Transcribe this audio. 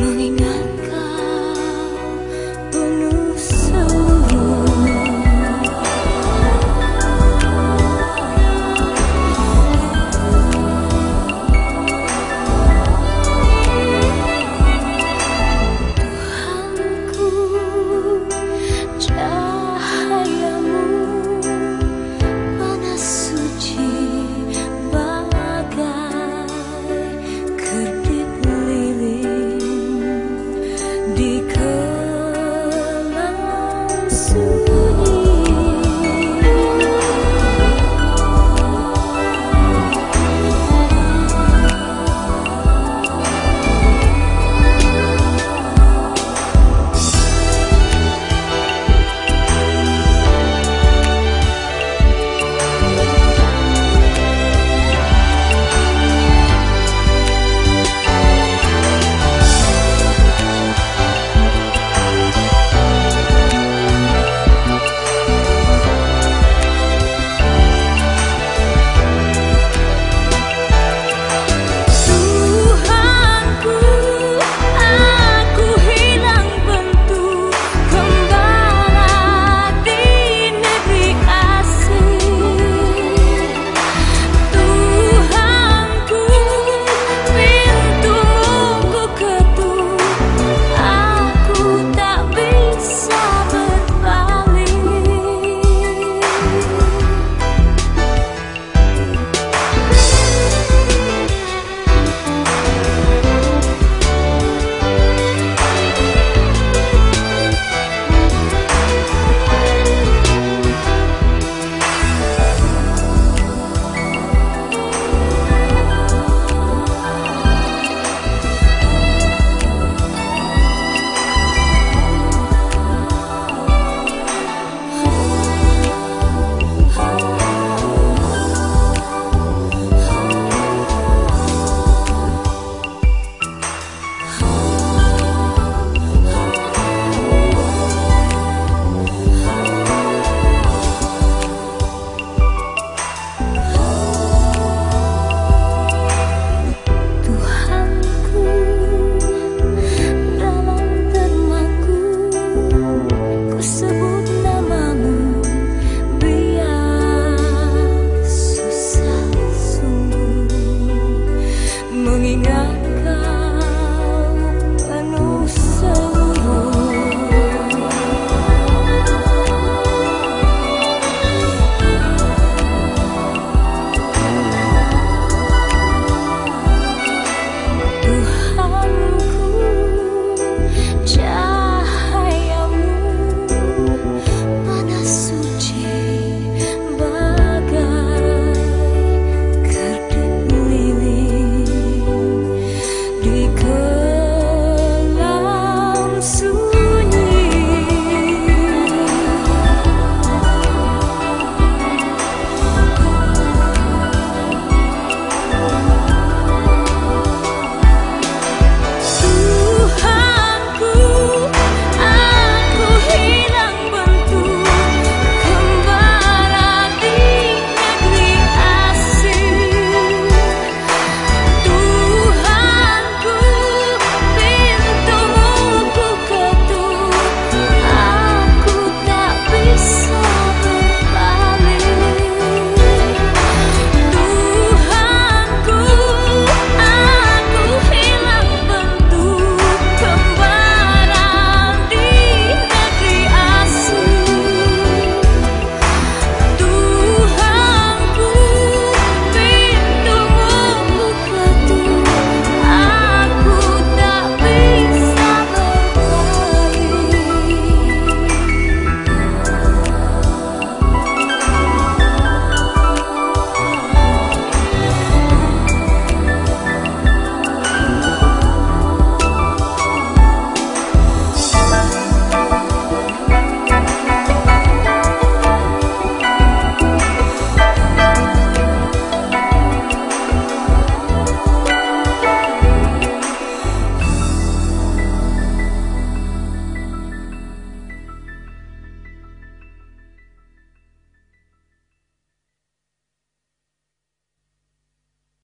梦里难。